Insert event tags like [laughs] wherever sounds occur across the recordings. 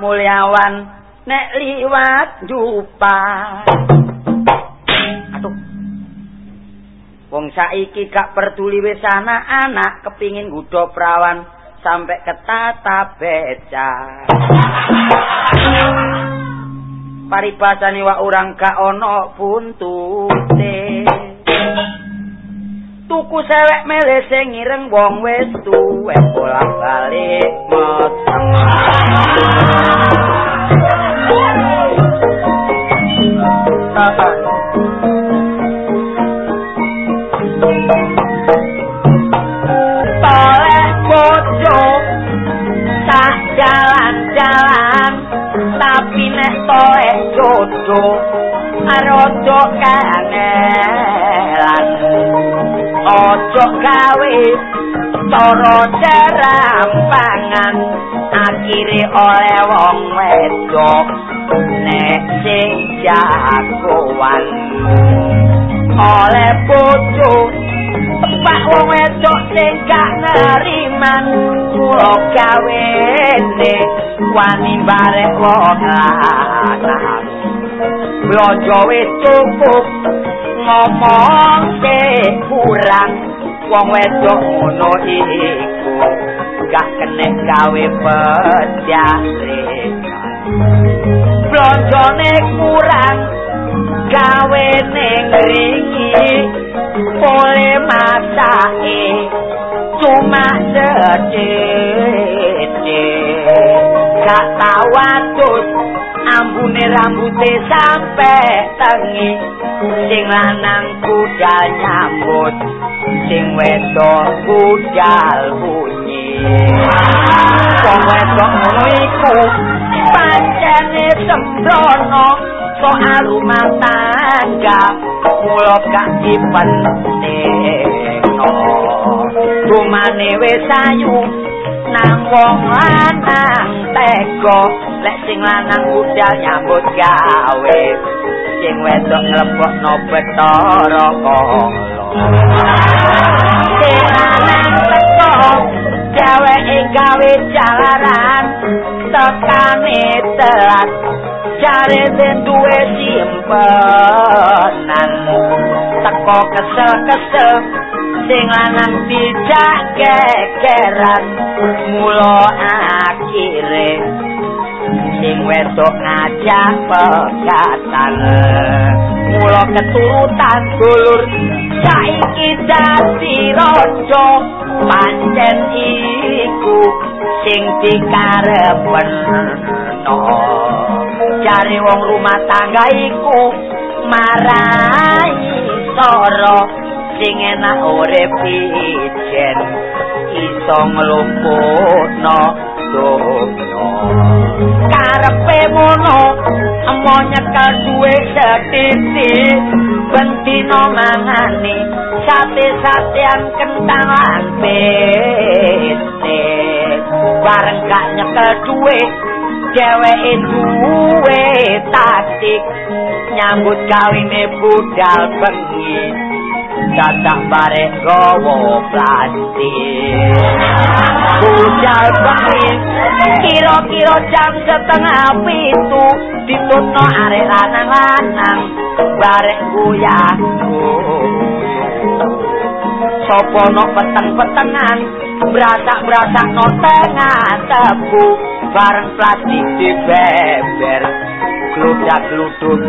mulyawan nek liwat dupa aduh saiki gak peduli wis anak kepingin nggodha prawan sampe ketata beca paribasane wa orang gak ana buntute. Tuku sewek mele sing ireng wong wis tuwe bolak-balik meteng Toleh jojo arodo kangelan ojo gawe toro cerampangan akhire oleh wong wedok nek sing jagoan. Oleh bojo pak wong wedok sing gak neriman. Kula gawe ne wani barek wong lanang blojo wis cukup. Ngomong ke kurang wong wedok ngono iku. Gak kene gawe pedyare blonjone kurang gawe ning riki pole masake cuma sedete gak tawatus ambune rambute sampe tengi. Sing lanang kudal nyambut sing wedok kudal bunyi. Wong wedok ngono iku pancene sembrono soal rumah tangga mulo gak dipenteno rumane wis ayu nang wong lanang teko lek sing lanang budal nyambut gawe. Sing wedok nglebokno betara kala. Lanang teko dheweke gawe jalaran tekane telat. Jare den duwe simpenan. Teko kesel-kesel sing lanang dijak gegeran mulo akhire. Sing wedok ngajak pegatan mulo keturutan dulur. Saiki dadi raja pancen iku sing dikarepen cari wong rumah tangga iku marai soro sing enak urip ijen iso nglumpukno dono karepe mono emo nyekel duwe setiti bentino mangane sate-satean kentang pete bareng gak nyekel duwe dheweke duwe taktik nyambut kawine budal bengi dadak barek gowo plastik. Budal bengi kira-kira jam setengah pitu ditutno arek lanang-lanang barek guyah Sopo no peteng-petengan Berasak-berasak no tengah tebu. Bareng plastik di beber Gludak gluduk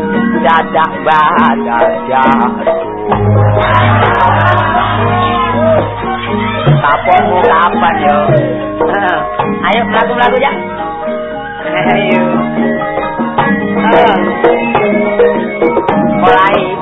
dadak badak jatuh. Kaponmu kapan yo? [laughs] Ayo melaku-melaku ya. Ayo. Mulai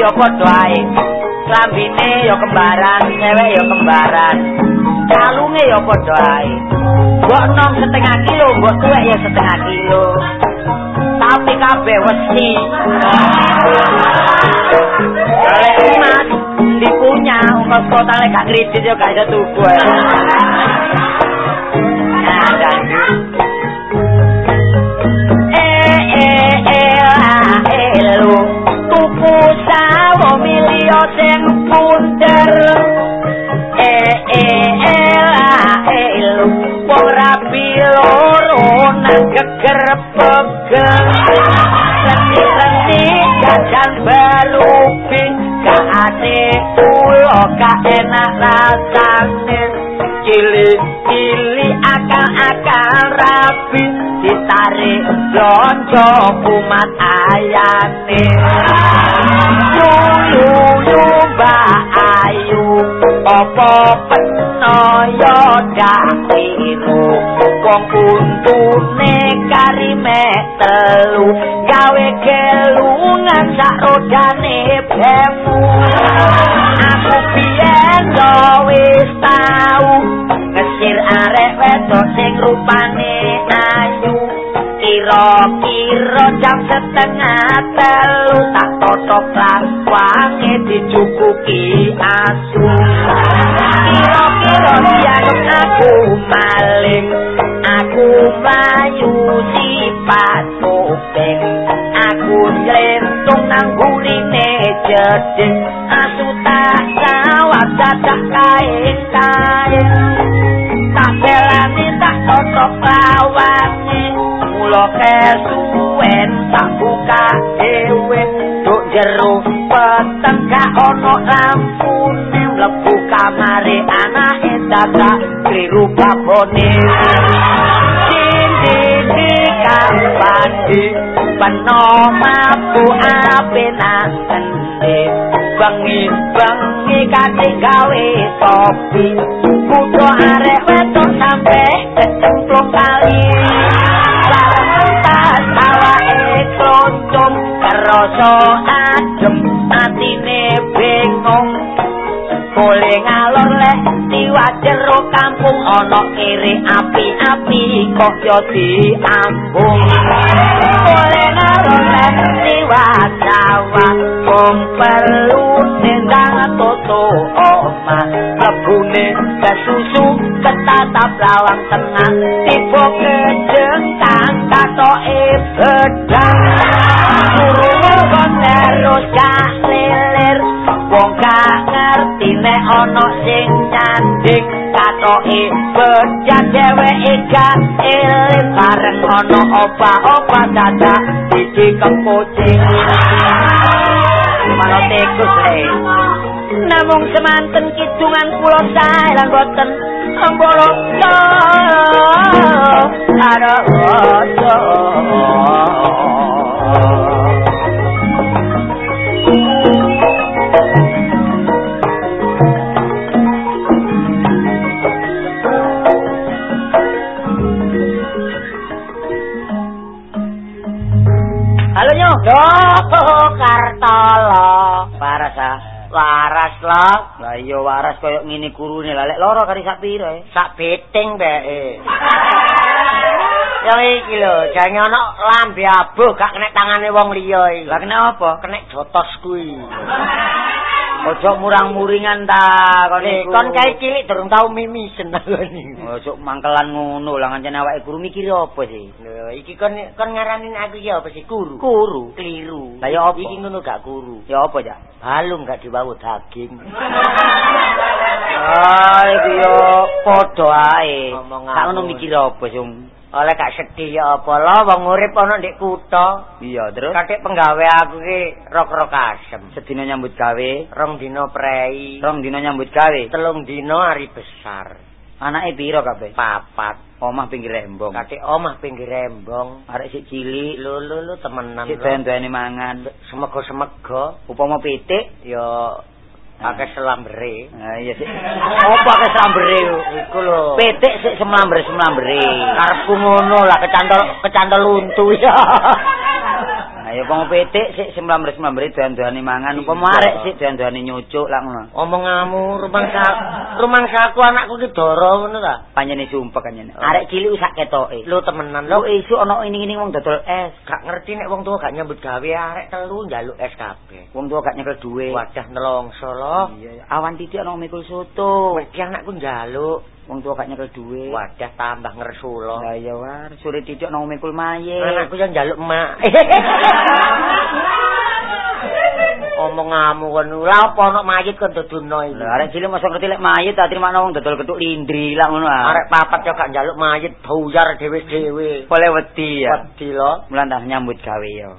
ya padha ae. Klambine ya kembaran, cewek ya kembaran. Kalunge ya padha ae. Mbok nom setengah kilo, mbok tuwek ya setengah kilo. Tapi kabeh wesi. Oleh mas, di punya, ungkos kota lek gak kredit ya gak iso tuku. Milio sing punder eh eh eh eh wong rapi loro nang geger pegel seni-seni jajan baru ping gak ate ulo gak enak rasane cili-cili akal-akal rapi ditarik lonco kumat ayane opo penoyo dakiru wong untune karime telu gawe gelungan sak rodane bemu. Aku biyen wis tau ngesir arek wedok sing rupane ayu. Kira-kira jam setengah telu tak totok lawange dicukuki asu. Kira-kira dianggap aku maling aku mlayu sifat kuping aku nyelentung nang gurine jeding asu tak sawat dadak kain-kain. Tak belani tak totok lawange mula kesuwen tak buka duk jero peteng gak ono lampune mlebu kamare anake dadak kliru babone Cinti kampandi peno mapu apenan kende bengi-bengi kate gawe topi kudu arek wedok sampe kecemplung kali. Lantas awake kloncong kerasa adem atine bingung boleh ngalor leh tiwa jero kampung. Ana kiri api-api kok yo diambung. Boleh ngalor leh tiwa jawa wong perlu nendang toto oma. Lebune kesusu ketatap lawang tengah tiba kejengkang katoke bedang. Suruh gak leler wong gak ngerti nek ana sing nyanding katoke bejan dheweke gak eling bareng ana opa-opa dadak iki kepucing. Mano tekus le. Namung semanten kidungan kula sae lan boten ambolo Ada ojo Doh Kartolo. Waras ah. Waras lo. Lah iya waras koyo ngene kurune lah lek loro kari sak pira e? Sak beting beke. [laughs] Ya iki lho, jange ana lambe abuh gak kena tangane wong liya iki. Lah kena apa? Kena jotos kuwi. [laughs] Ojo murang-muringan ta kon iku. Kon kae cilik durung tau mimisen ngene. Ojo mangkelan ngono lah ngancen awake guru mikir apa sih? Lho, iki kon kon ngaranin aku ya apa sih guru? Guru, keliru. Lah ya apa? Iki ngono gak guru. Ya apa, Cak? Balung gak dibawu daging. Ah, iki yo padha ae. Gak ngono mikir apa, Sung? Oleh gak sedih ya apa lo wong urip ana ndek kutha. Iya, terus katik penggawe aku ki rok-rok asem. Sedina nyambut gawe, rong dina prei, rong dina nyambut gawe, telung dina hari besar. Anake piro kabeh? Papat. Omah pinggir rembong. Katik omah pinggir rembong. Arek sik cilik, lho lho lho temenan. Sik ben-bene mangan. Semego-semego. Upama pitik ya pakai selambere. Nah, iya sih. Oh, pakai selambere iku lho. Petik sik semlamber-semlambere. Karepku ngono lah kecantol kecantol untu ya. [laughs] Ayo wong petik sik semlamber-semlamber doan-doane mangan, apa marek sik doan-doane nyucuk lak ngono. Omonganmu rumangsa rumangsaku anakku ki doro ngono ta. Panjene sumpek kanjene. Arek cilik sak ketoke. Lho temenan Lho esuk ana ini-ini wong dodol es. Gak ngerti nek wong tua gak nyambut gawe arek telu njaluk es kabeh. Wong tua gak nyekel duwe. Wadah nelongso lho. Awan titik ana mikul soto. Iki anakku njaluk. Wong tua gak nyekel duwe. Wadah tambah ngersulo. Lah iya war, sore titik ana mikul mayit. Anakku yang njaluk emak. [laughs] Omonganmu kon lha apa ana mayit kon duduno iki. Lah arek cilik mosok ngerti lek mayit tak terima wong dodol gethuk lindri lah ngono ah. Arek papat yo gak njaluk mayit buyar dhewe-dhewe. boleh wedi ya. Wedi lho. Mulan tak nyambut gawe yo.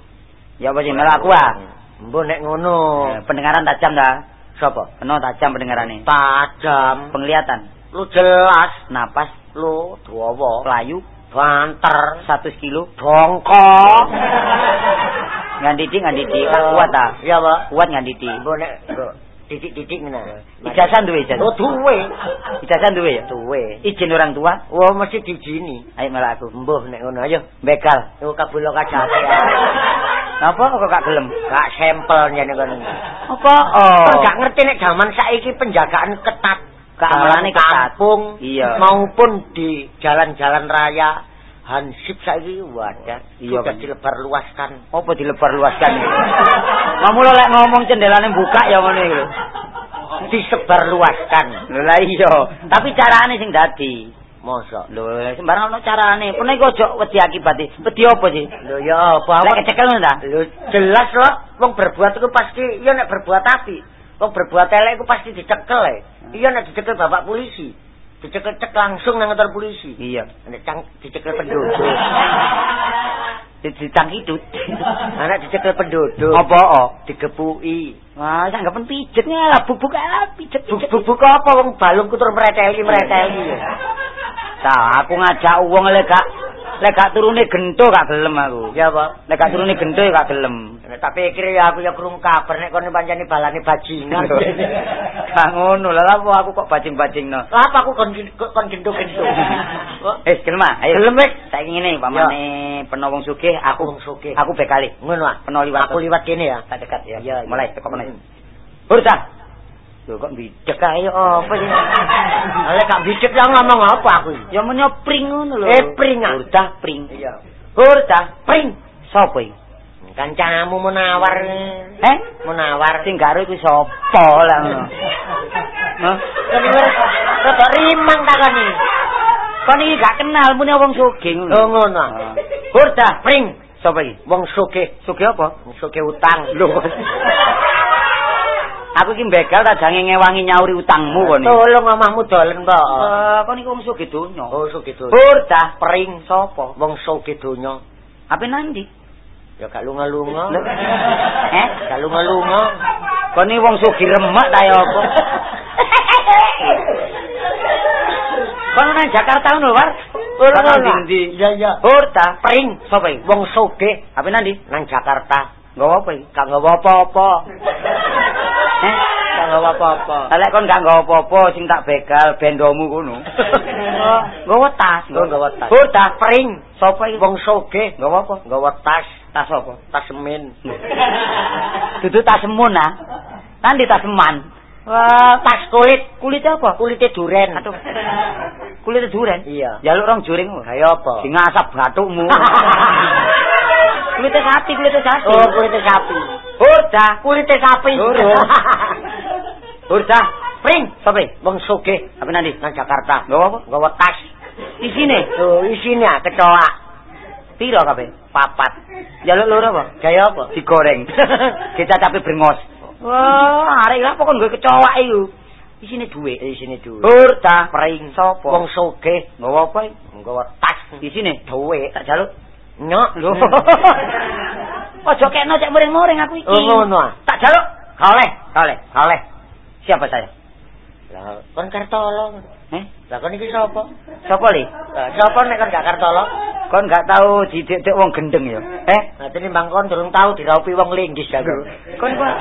Ya apa sih melak aku ah. Mbok nek ngono. Eh, Pendengaran tajam dah. Sapa? Penuh tajam pendengarane. Tajam. Penglihatan, Lu jelas. napas, Lu dawa. pelayu, Banter. 100 kilo. Bongkok. Nganditi [laughs] nganditi kan kuat ah. Iya, Pak. Kuat nganditi. Mbok nek mbok titik-titik ngene. Ijazah duwe ijazah. Oh, duwe. Ijazah duwe ya. Duwe. Izin orang tua. Wah, mesti dijini. Ayo melak aku. Mbah nek ngono ayo. Bekal. Yo kabulo kajate. [laughs] Napa kok gak gelem? Gak sampel jane kono. Apa? Oh. Kan gak ngerti nek zaman saiki penjagaan ketat. Keamanane kampung Iya. maupun di jalan-jalan raya. Hansip saiki wadah Iya, sudah kan. dilebar luaskan. Apa dilebar luaskan iki? [laughs] Mamulo lek ngomong cendelane buka ya ngono iki lho. Disebar luaskan. Lho lah iya, tapi carane sing dadi. Mosok. Lho sembarang ono carane. Kono iku aja wedi akibate. Wedi apa sih? Lho ya apa Lek kecekel ngono ta? Lho jelas loh wong berbuat itu pasti iya nek berbuat api. Wong berbuat elek iku pasti dicekel e. Iya nek dicekel bapak polisi. Dicekel cek langsung nang kantor polisi. Iya. Nek cang dicekel penduduk. [laughs] Dicang hidut. Anak dicekel penduduk. Apa oh? Digepuki. Wah, sanggepen pijet lah bubuk ah pijet. Bubuk apa wong balung kutur mreteli mreteli. Ta, aku ngajak wong lek gak lek gak turune gento gak gelem aku. Ya, Pak. Lek gak turune gento ya gak gelem. Nek tak pikir ya aku ya krungu kabar nek kono pancene balane bajingan. [laughs] Gak ngono lah apa aku kok bajing-bajingno. Lah apa aku kon kon gendho-gendho. [laughs] Eh, gelem ah. Ayo. Gelem, Mek. Saiki ngene, pamane peno wong sugih, aku Wong sugih. Aku bekali. Ngono ah. Peno liwat. Aku liwat kene ya. tak dekat ya. Mulai teko meneh. Hmm. Lho kok bidek ae apa sih? [laughs] Lah gak bicik ya ngomong apa aku. Ya menyo pring ngono lho. Eh, pring, ah. Bursa pring. Iya. Bursa pring. Sopo iki? Kancamu menawar. Eh? Menawar. Sing karo iku sapa lah ngono. Hah? Rada rimang takoni. Kon iki gak kenal muni wong sugih ngono. Oh ngono. ah. Bursa pring. Sopo iki? Wong sugih, Sugih apa? sugih utang. Lho. [laughs] Aku iki begal ta jange ngewangi nyauri utangmu kon. Tolong omahmu dolen, Pak. Eh, kon iki wong sugih donya. Oh sugih donya. Bursa pring sapa? Wong sugih donya. Apa nandi? Ya gak lunga-lunga. Eh? Gak lunga-lunga. Kon iki wong sugih remek ta ya apa? Kon nang Jakarta ngono, War? Ora ngono. ndi? Iya iya. Bursa Pring sapa iki? wong sugih Apa nandi? nang Jakarta. Nggawa apa iki? Gak nggawa apa-apa. Eh? Gak nggawa apa-apa. Lek kon gak nggawa apa-apa sing tak begal bendomu kono. Nggawa tas. Oh, nggawa tas. Bursa Pring sapa iki? wong sugih nggawa apa? nggawa tas, Tas apa? tas semen. [laughs] Dudu tas semun ah. Nandi tas seman. Wah, tas kulit, Kulit apa? kulitnya duren. Aduh. Kulit duren. Iya. Jaluk rong juring. kok. Kayak apa? Sing ngasap batukmu. [laughs] kulitnya sapi, kulitnya sapi. Oh, kulitnya sapi. Burda. Kulitnya sapi. Burda. [laughs] Pring, Sapa? iki? wong sugih Apa nanti? nang Jakarta. Nggawa apa? Nggawa tas. Di sini. Tuh, isinya kecoa. Piro kabeh? Papat. Jaluk loro apa? Kayak apa? Digoreng. [laughs] Kita brengos. Wah, arek lha pokon gue kecoa iku. Isine dhuwit. Isine duwe. Burda. Pring Sapa? Wong sugih nggawa apa? nggawa tas. Isine Duwe. tak jaluk. Nyok. Lho. [laughs] Ojo kekno cek muring-muring aku iki. Oh, ngono. Tak jaluk. Kaleh. Kaleh. Kaleh. Siapa saya? Lah, kon Kartolo. Eh? Lah kon iki sapa? Sapa li? Lah, sapa nek kon gak Kartolo? Kon gak tahu didik-dik wong gendeng ya? Eh? Nah, tinimbang kon durung tau diraupi wong linggis aku. Kon kon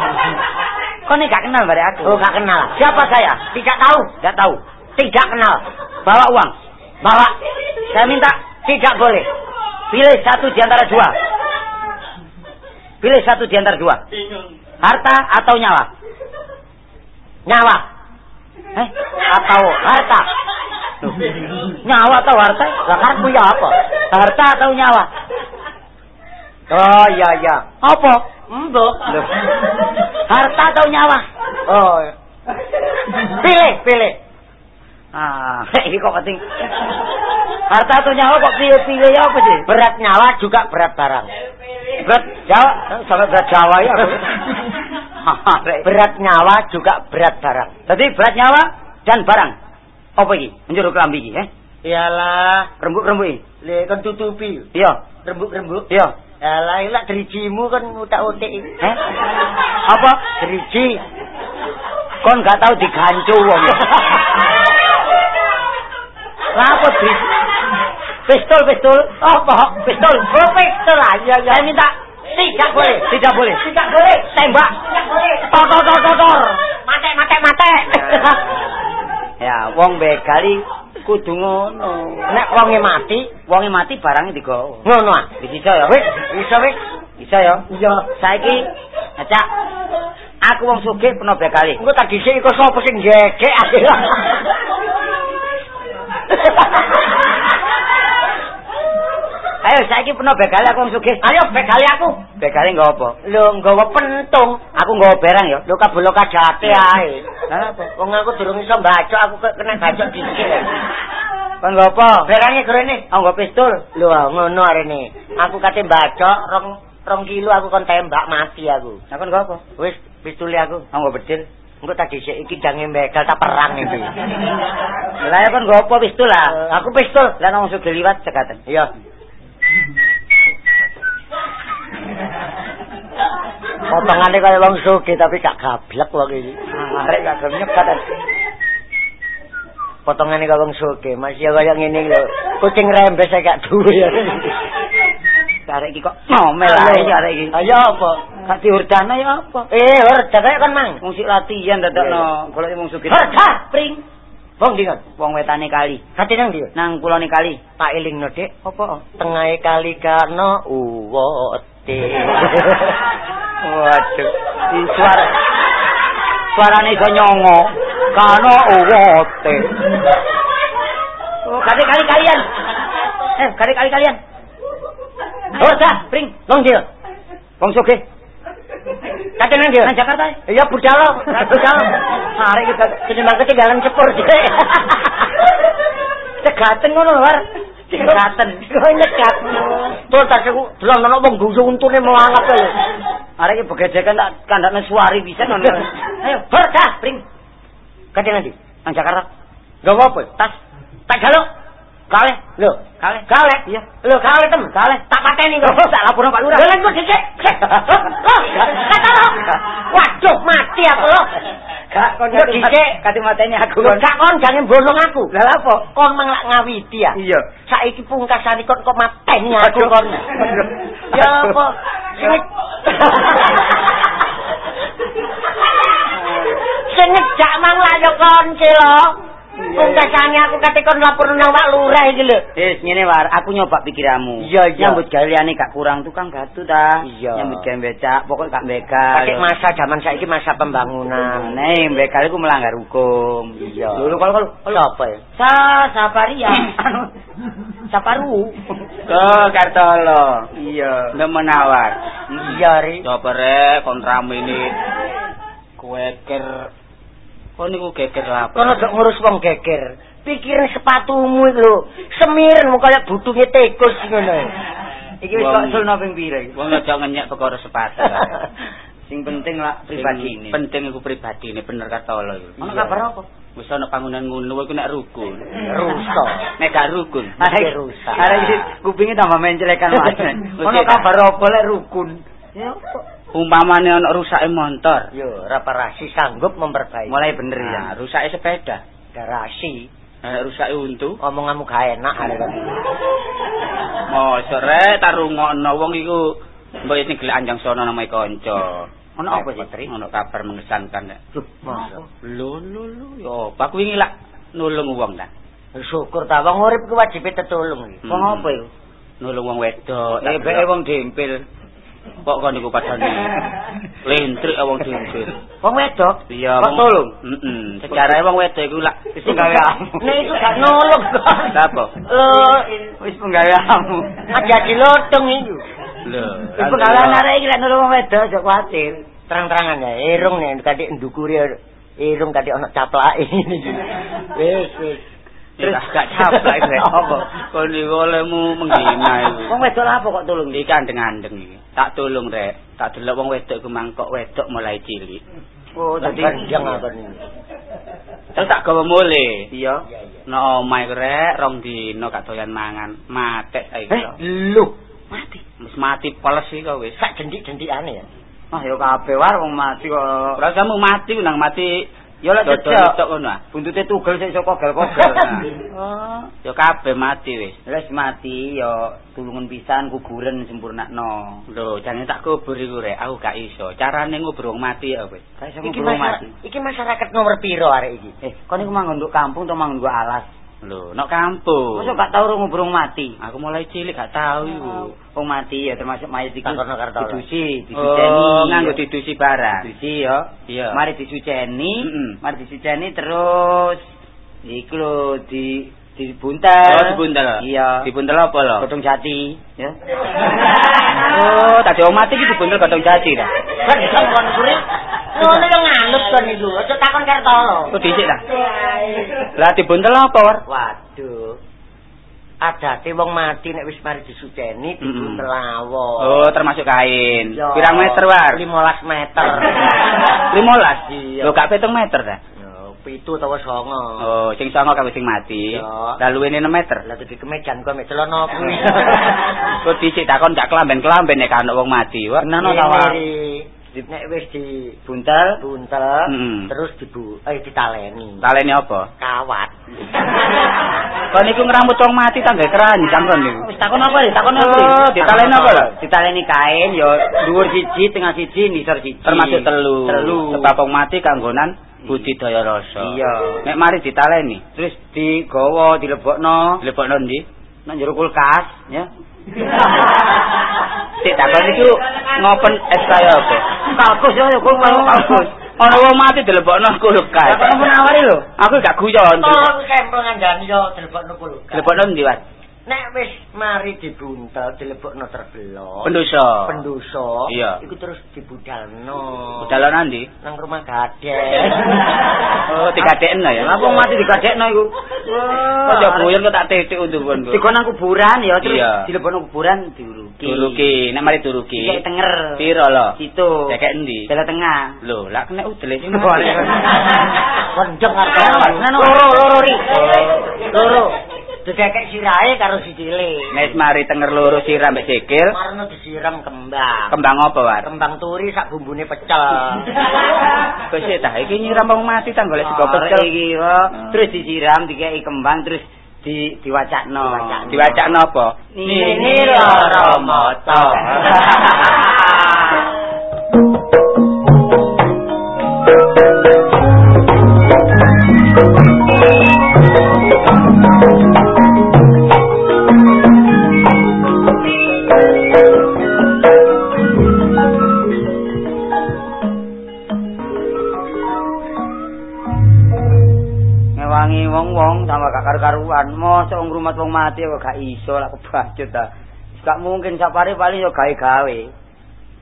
Kon gak kenal bare aku. Oh, gak kenal. Siapa saya? Tidak tahu. Gak tahu. Tidak kenal. Bawa uang. Bawa. Saya minta Tidak boleh. pilih satu di antara dua. Pilih satu di antara dua. Harta atau nyawa? Nyawa. Eh, atau harta? Nyawa atau harta? Lah karepmu ya apa? Harta atau nyawa? Oh iya iya. Apa? Mbok. Harta atau nyawa? Oh. Pilih, pilih. Ah, [laughs] ini kok penting. [laughs] Harta atau nyawa kok pilih-pilih ya apa sih? Berat nyawa juga berat barang. Berat Jawa, Sampai berat Jawa ya. [laughs] Berat. nyawa juga berat barang. Jadi berat nyawa dan barang. Apa iki? Menjuru kelambi iki, eh? Iyalah, Rembuk-rembuk iki. le kan tutupi. Iya, Rembuk-rembuk. iya. Yalah, ilak derijimu kan utak-utik. Eh? Apa? Deriji. Kon gak tahu digancu wong. Lah apa di pistol pistol apa pistol Oh, pistol lah. Iya, iya. saya minta Tidak boleh. tidak boleh Tidak boleh. tembak Tidak boleh. tor tor tor. Mate, mate, mate. ya wong begali kudu ngono Nek wonge mati, wonge mati barangnya digawa ngono ah. bisa ya Wis, bisa wis. bisa ya Iya. saiki ngecak aku wong sugih peno begali Engko tak dhisik iku sapa sing gegek akhirnya. [laughs] [laughs] ayo saiki peno begali aku wong sugih Ayo begali aku. begali nggawa apa Lho nggawa pentung. aku nggawa barang ya Lho kabelo kajate ae. Lah apa? Wong aku durung iso mbacok, aku ke- kena bacok dhisik. Kon nggawa apa? Berange grene. Aku nggawa pistol. Lho ngono arene. Aku kate mbacok rong rong kilo aku kon tembak mati aku. Lah kon nggawa apa? Wis pistole aku. Aku nggawa bedil. Engko tak dhisik iki jange begal tak perang [laughs] iki. Lah ya kon nggawa apa pistol lah? Aku pistol. Lah nang sugih liwat cekaten. Iya. Potongane kaya wong sugih tapi gak gablek wong iki. Arek gak gelem nyekat. Potongane kaya wong sugih, masih kaya ngene lho. Kucing rembes saya gak duwe ya. [laughs] Arek iki kok ngomel ae arek iki. Ayo apa? Gak diurdana ya apa? Eh, ora jaga kan mang. Wong sik latihan dadakno golek wong sugih. Harga pring. Wong ndi kan? Wong wetane kali. Kate nang ndi? Nang kulone kali. Tak elingno, Dik. Apa? Tengahe kali kana uwote. [laughs] Waduh. Di suara suarane iso nyongo. Kano uwote. Oh, kali kali kalian. Eh, kali kali kalian. Harga pring. Wong ndi? Wong sugih. Kate nang ndi? Nang Jakarta. Iya budalo, budalo. Arek kita ketimbang ketinggalan cepur. [laughs] Cegaten ngono, War. Cegaten. Kok nyekat. Tuh tak aku delon ana wong guyu untune melangat lho. Arek iki begejekan tak kandakne suari pisan ngono. Ayo, berkah, pring. Kate nanti. Nang Jakarta. Gawa apa? Tas. Tak galuk. Kaleh. Lho, Kaleh. galek. Iya. Lho, galek tem. Galek. Tak pateni kok. Tak laporno Pak Lurah. Jalan kok. Loh, kata lo. Waduh, mati aku lo. Gak kon dhisik. kate mateni aku. Lho, gak kon jangan bolong aku. Lah apa? Kon mang lak ngawiti ya. Iya. Saiki pungkasane kon kok mateni aku kon. Ya apa? Sing [laughs] ngejak mang lak yo kon lo. Pungkasane aku kate kon lapor nang Pak Lurah iki lho. Wis ngene war, aku nyoba pikiranmu. Iya, iya. Nyambut gawe liyane gak kurang tukang batu ta. Iya. Nyambut gawe becak, pokok gak begal. Pakai masa zaman saiki masa pembangunan. Nih, begal iku melanggar hukum. Iya. Lho kalau kalau Lho apa ya? sa saparia. [coughs] Saparu. Ke Kartolo. Iya. Ndak menawar. Iya, Ri. Coba rek kontramu ini kueker. Oh niku geger lah. Kono gak ngurus wong geger. Pikirin sepatumu iki lho. Semiren mu kaya butuhe tikus ngono. Iki wis kok sulno ping pira iki? Wong aja ngenyek perkara sepatu. [laughs] Sing penting lah pribadi ini. Penting iku pribadi ini bener Kartolo iku. Ono kabar apa? Wis ana bangunan ngono iku nek rukun. Rusak. Nek gak rukun. [laughs] Mesti rusak. Arek kupinge tambah mencelekan [laughs] wae. Ono kabar apa lek rukun? Ya? Umpamane ana rusake motor. Yo, reparasi sanggup memperbaiki. Mulai bener ya. Nah, rusake sepeda. garasi. Nek rusake untu. Omonganmu gak enak arek kan. Mosok rek tarungokno wong iku mbok iki gelek anjang sono namae kanca. Ono apa sih? Putri? Ono kabar mengesankan nek. Lho lho lho yo aku wingi lak nulung wong ta. Syukur ta wong urip ku wajib tetulung iki. Wong apa iku? Nulung wong wedok. Eh wong dempil. Kok kon niku padane. [laughs] Lentrik wong dhewe. Wong wedok? Iya, Kok tolong? Heeh. Sejarah wong wedok iku lak Wis penggaweanmu. Nek itu gak nolong. Apa? Lho, Wis penggaweanmu. aja dilodong itu. Lho. Wis penggawean arek iki lek nulung wong wedok aja kuwatir. Terang-terangan ya, irung nih, tadi ndukuri irung tadi ana caplake. [laughs] Wis, wis. Terus gak caplak rek. Apa? [laughs] Kon niku olehmu menghina iku. Wong wedok apa kok tulung? Iki kandeng-andeng iki. Tak tulung rek. Tak delok wong wedok iku mangkok wedok mulai cilik. Oh, dadi yang nih? Terus tak gawe mule. Iya. No omah iku rek rong dino gak doyan mangan. Matek saiki. Eh, lu mati. Wis mati peles iki kok wis. sak jendik-jendikane ya. Ah ya kabeh war wong mati kok. Ora kamu mati nang mati. Ya lek cecek tok ngono ah. buntute tugel sik saka kogel-kogel. Oh, ya kabeh mati wis. Wis mati ya tulungan pisan kuburan sempurnakno. Lho, jane tak kubur iku rek, aku gak iso. Carane ngubur wong mati ya wis. Gak iso ngubur masyarakat, mati. iki masyarakat nomor piro arek iki? Eh, kon iku manggon nduk kampung to manggon alas? Lho, nek kampung. Mosok gak tau ngubur wong mati. Aku mulai cilik gak tahu iku. Wong mati ya termasuk iki. Takono Kartolo. Didusi, disuceni. Oh, nganggo didusi barang. didusi ya. Iya. Mari disuceni, Mm-mm. mari disuceni terus iku lho di dibuntel. Oh, dibuntel. Iya. Dibuntel apa lho? Godhong jati, ya. [laughs] Oh, tadi wong mati iki dibuntel godhong jati ta. Kan kon suri. Ngono yo nganut kon iku. Aja takon Kartolo. Kok dhisik ta? Lah dibuntel apa, War? Waduh. Adate wong mati nek wis mari disuceni Mm-mm. dibuntel awon. Oh, termasuk kain. Pirang meter, War? 15 meter. [laughs] 15. Iya. Lho gak 7 meter ta? Pitu utawa songo. Oh, sing songo karo sing mati. Lah luwene 6 meter. Lah dadi kemejan kok mek celana [laughs] kuwi. Kok dhisik takon gak kelamben-kelamben nek ana wong mati, War. Tenan ta, War? Di- Nek wis di Buntel. buntel terus dibu eh ditaleni. Talene apa? Kawat. [laughs] Kon niku ngrambut wong mati tangga keranjang kon niku. Wis takon apa ya? Takon apa? Oh, ditaleni apa lho? Ditaleni kain ya dhuwur siji, tengah siji, nisor siji. Termasuk telu. Telu. Sebab wong mati kanggonan budidaya rasa. Iya. Nek mari ditaleni, Terus digawa, dilebokno dilebokno ndi? nang jero kulkas, ya. [laughs] Sik takon iku ngopen es kaya apa? Kalkus ya, ya kul kalkus. Ana wong mati dilebokno kulkas. Lah kok menawari lho? Aku gak guyon. Oh, kempel ngandani yo dilebokno kulkas. Dilebokno ndi, Wat? Nek wis mari dibuntel dilebokno terbelok. Pendosa. pendosa Iya. iku terus dibudalno Budal nandi? nang rumah gadek [laughs] Oh, digadekno ya. Lah mati digadekno iku. Kok yo guyon kok tak titik. Dikon nang kuburan ya terus dilebokno kuburan diuruki. Duruki, nek mari duruki. Dikek tenger. Piro lho? Situ. Dikek endi? Bela tengah. Lho, lak kena udele sing mati. Kendeng arep. Nah, Loro loro ri. Loro. Didekek sirahe karo sijile. Nek mari tenger loro siram mbek sikil, Marno disiram kembang. kembang apa war? Kembang turi sak bumbune pecel. [laughs] Wis ta, iki nyiram wong mati ta golek sego pecel. iki kok terus disiram dikei kembang terus di diwacakno. Diwacakno. Apa? Nini lara mata. Ngewangi Ngrumat wong mati kok gak iso lak kebacut ta. Gak mungkin sapare paling yo gawe-gawe.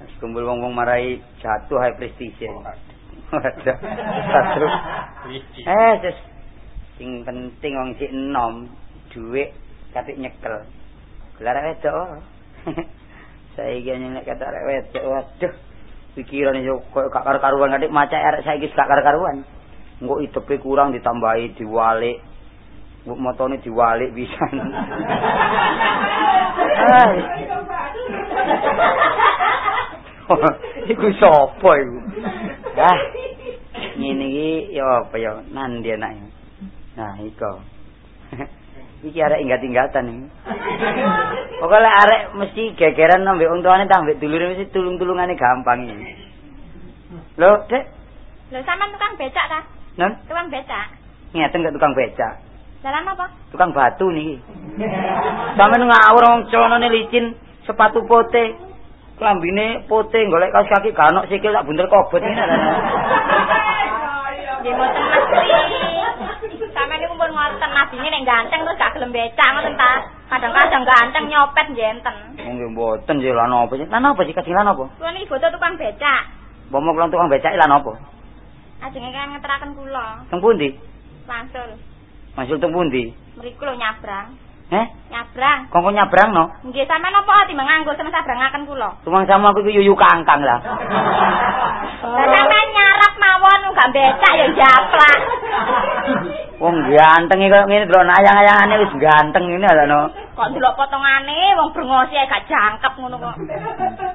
Wis kumpul wong-wong marai jatuh high prestige. Waduh. Satu. Eh, sis. Sing penting wong sik enom, dhuwit katik nyekel. Gelar wedok. oh. [laughs] Saiki nek kata arek wedok, waduh. Pikirane yo koyo gak karu-karuan katik macak arek saiki gak karu-karuan. Engko idepe kurang ditambahi diwalik. Engko motone diwalik pisan. Iku sapa iku? Ah. Ngene iki ya apa ya nandi anake. Nah, iko. iki arek inggat-inggatan iki. Pokoke arek mesti gegeran ambek wong tuane ta ambek dulure mesti tulung-tulungane gampang iki. Lho, Dek, Lho sampean tukang becak ta? non Tukang becak. ngeten kok tukang becak. Dalan apa? Tukang batu niki. Sampeyan ngawur wong celonane licin, sepatu pote. klambine putih golek kaos kaki ganok sikil tak buntel kobot ngene ta. Nggih mboten mesti. Sampeyan niku pun ngoten nabine nek ganteng terus gak gelem becak ngoten ta. Kadang-kadang ganteng nyopet jenten. Oh, Nggih mboten sih lan apa sih? Lan apa sih kasilan apa? Kuwi niki foto tukang becak. Bomo kula tukang becak lan apa? Ajenge kan ngeteraken kula. Teng pundi? Langsung. Maksud teng pundi? Mriku lho nyabrang. Heh? Nyabrang. Kongko nyabrang no? Nggih sampean napa timbang nganggo sama sabrangaken kula. Tumang sama aku iki yuyu kangkang lah. Lah sampean nyarap mawon gak becak ya japlak. Wong ganteng iki koyo ngene delok ayang-ayangane wis ganteng ngene lho no. Kok delok potongane wong brengosi ae gak jangkep ngono kok.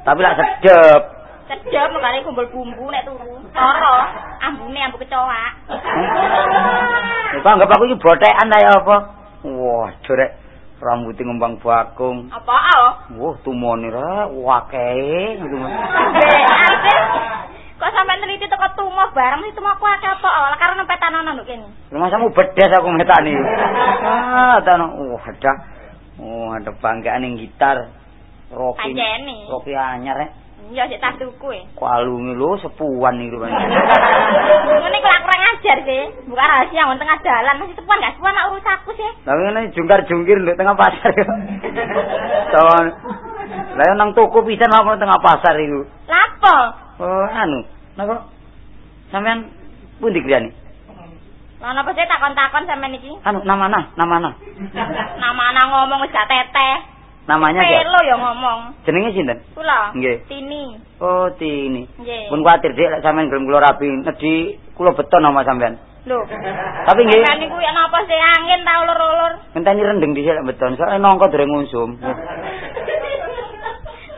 Tapi lak sedep. Sedep makane kumpul bumbu nek turu. Ora, ambune ambu kecoa. [laughs] Iku anggap aku iki bothekan ta ya apa? Wah, jorek rambutnya ngembang bakung. Apa ah? Wah, tumone ra wakeh gitu. Kok sampean neliti teko tumo bareng sih tumo aku akeh apa awal karo nempet tanonan lho kene. Rumah samu bedes aku metani. Ah, tano. Wah, ada. Oh, ada banggaan yang gitar. Rocky. Rocky anyar rek. Ya sik tas tuku. Kalunge lho sepuan iki rupane. [laughs] Ngene kok kurang ajar sih. Bukan rahasia wong tengah jalan masih sepuan gak sepuan mak urus aku sih. Tapi ngene jungkar-jungkir nduk tengah pasar. [laughs] Tahun. Lah yo nang toko pisan apa tengah pasar iku. Lapo? Oh, anu. Napa? Sampean pundi griyane? Lah napa sih takon-takon sampean iki? Anu namana, namana. Nama-nama ngomong wis gak teteh. Namanya siapa? Pelo ya ngomong. Jenenge sinten? Kula. Nggih. Tini. Oh, Tini. Nggih. Pun kuatir Dik lek sampean gelem kula rapi, nedhi kula beton nama sampean. Lho. Tapi nggih. Sampeyan niku ya napa sih angin ta ulur-ulur? Ngenteni rendeng dhisik lek beton, soalnya nongko dereng ngusum.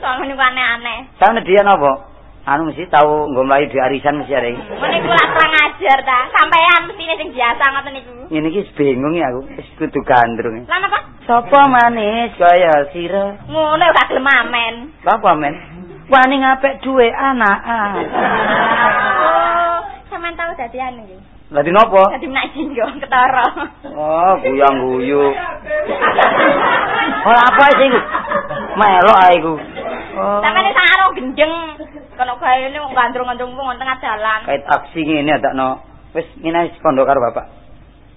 Soalnya niku aneh-aneh. Sampeyan nedhian apa? Anu mesti tahu nggo mlayu di arisan mesti arek. Ngene iku lak kurang ajar ta. Sampean mestine sing biasa ngoten niku. Ngene iki bingung ya aku, wis kudu gandrung. Lah napa? Sopo manis kaya sira? Ngono gak gelem amen. Lah apa men? Wani ngapik duwe anak. [laughs] Oh, sampean tahu dadi anu nggih. Lah di nopo? Dadi menak jinggo ketara. Oh, guyang guyu. [laughs] Oh, apa sih iku? Melok ae iku. Oh. Sampeyan sak karo gendeng. Kono gawe ne wong gandrung-gandrung wong tengah dalan. Kait aksi ngene adakno. Wis ngene wis kondo karo bapak.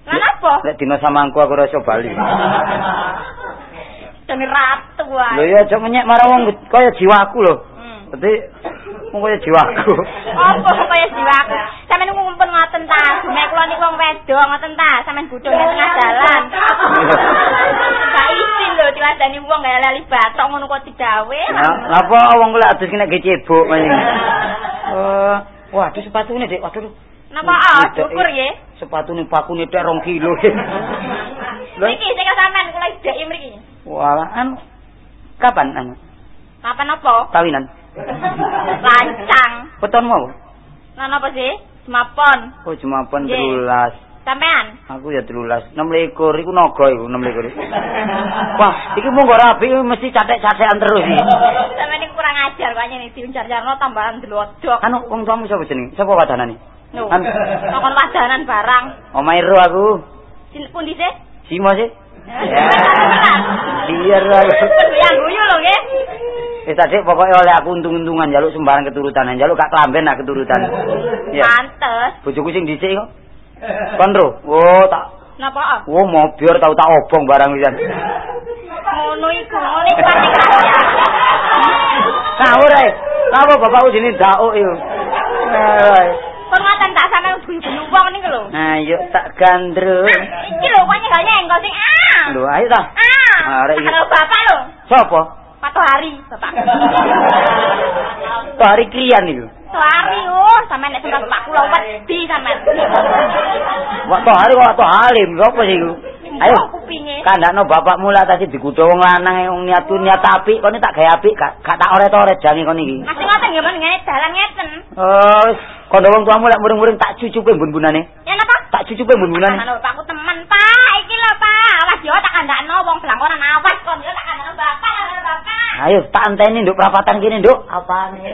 Lah napa? Lek dino samangku aku ora iso bali. Dene ratu wae. Lho ya aja menyek marang wong kaya jiwaku lho. Dadi kaya jiwaku. Apa kaya jiwaku? Sampeyan ngumpul ngoten ta? Nek kula niku wong wedok ngoten ta? Sampeyan budhone tengah dalan. [laughs] Gak izin lho diwadani wong gak lali batok ngono kok digawe. Nah, napa wong kula adus kena ge cebok maning. Oh, waduh sepatune Dik. Waduh. Napa ah syukur ya. Sepatune pakune tek 2 kilo. Lho, Niki sing sampean kula ideki mriki. wah, kapan anu Kapan apa? kawinan? Lancang. Weton mau? Lah napa sih? Semapon. Oh, cuma pon Nggih. 13. Sampean. Aku ya 13. 16 iku naga iku 16. Wah, iki mung ora rapi mesti catek-catekan terus iki. Sampeyan niku kurang ajar kok nyene diunjar-jarno tambahan delodok. Anu wong tuamu sapa jeneng? Sapa wadanane? Anu. Takon wadanan barang. Omahe ro aku. Sin pundi sih? Simo sih. [laughs] Biar aku. Yang guyu lho nggih. Wis tadi pokoknya oleh aku untung-untungan jaluk sembarang keturutan, jaluk gak kelamben nak keturutan. Ya. Pantes. Bojoku sing dhisik kok. Kon ro. Oh, tak Napa? ah? Oh, mau tau tak obong barang pisan. Ngono iku, ngono iku rahasia. Ngawur ae. Napa bapakku jenenge Dauk iku? Eh, Pun ngoten tak sampean guyu-guyu wong niku lho. Ayo tak gandrung. Iki lho kok nyenggol nyenggol sing ah. Lho, ayo ta. Ah. Arek iki. Karo bapak lho. Sopo? Patohari, bapak. Tuh hari klian iku. Patohari oh, sampean nek sembah bapak kula wedi sampean. Wak tuh hari kok tuh halim, sopo sih iku? Ayo. kupinge. Kandakno bapakmu lah tadi digudo wong lanang wong niat niat apik, kene tak gawe apik, gak tak oret-oret jange kon iki. Masih ngoten nggih men ngene dalan ngeten. Oh, wis kondo wong tuamu lek muring-muring tak cucupe bun-bunane. Ya napa? Tak cucupe bun-bunane. Mana bapakku temen, Pak. Iki lho, Pak. Awas yo tak kandakno Ayo tak nduk perapatan kene nduk. Apane?